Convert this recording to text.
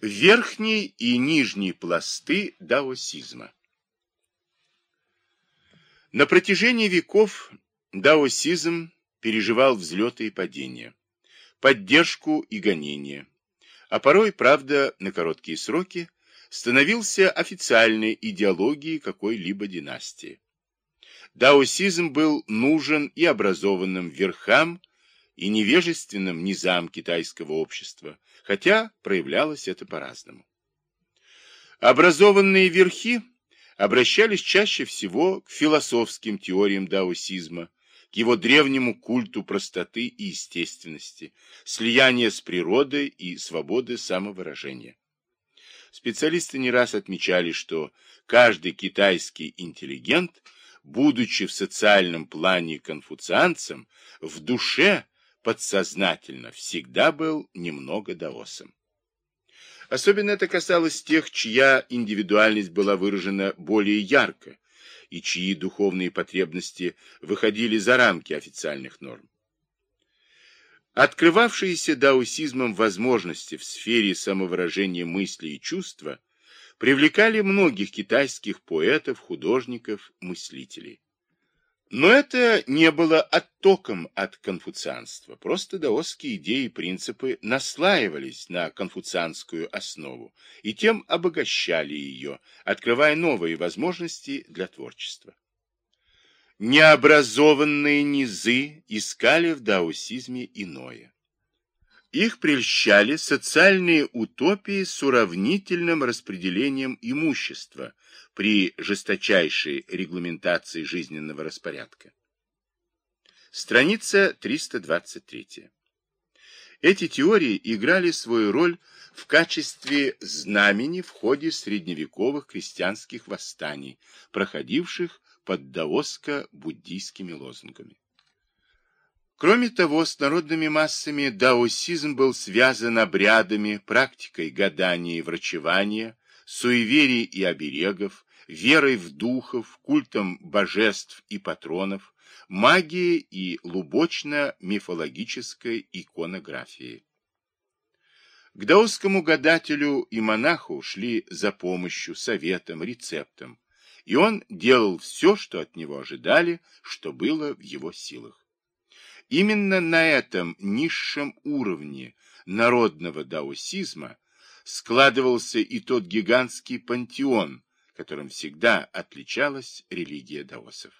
Верхний и нижний пласты даосизма. На протяжении веков даосизм переживал взлеты и падения, поддержку и гонения, а порой, правда, на короткие сроки, становился официальной идеологией какой-либо династии. Даосизм был нужен и образованным верхам, и невежественным низам китайского общества, хотя проявлялось это по-разному. Образованные верхи обращались чаще всего к философским теориям даосизма, к его древнему культу простоты и естественности, слияния с природой и свободы самовыражения. Специалисты не раз отмечали, что каждый китайский интеллигент, будучи в социальном плане конфуцианцем, в душе подсознательно всегда был немного даосом. Особенно это касалось тех, чья индивидуальность была выражена более ярко и чьи духовные потребности выходили за рамки официальных норм. Открывавшиеся даосизмом возможности в сфере самовыражения мысли и чувства привлекали многих китайских поэтов, художников, мыслителей. Но это не было оттоком от конфуцианства, просто даосские идеи и принципы наслаивались на конфуцианскую основу и тем обогащали ее, открывая новые возможности для творчества. Необразованные низы искали в даосизме иное. Их прельщали социальные утопии с уравнительным распределением имущества при жесточайшей регламентации жизненного распорядка. Страница 323. Эти теории играли свою роль в качестве знамени в ходе средневековых крестьянских восстаний, проходивших под даоско-буддийскими лозунгами. Кроме того, с народными массами даосизм был связан обрядами, практикой гадания и врачевания, суеверий и оберегов, верой в духов, культом божеств и патронов, магией и лубочно-мифологической иконографией. К даосскому гадателю и монаху шли за помощью, советом, рецептом, и он делал все, что от него ожидали, что было в его силах. Именно на этом низшем уровне народного даосизма складывался и тот гигантский пантеон, которым всегда отличалась религия даосов.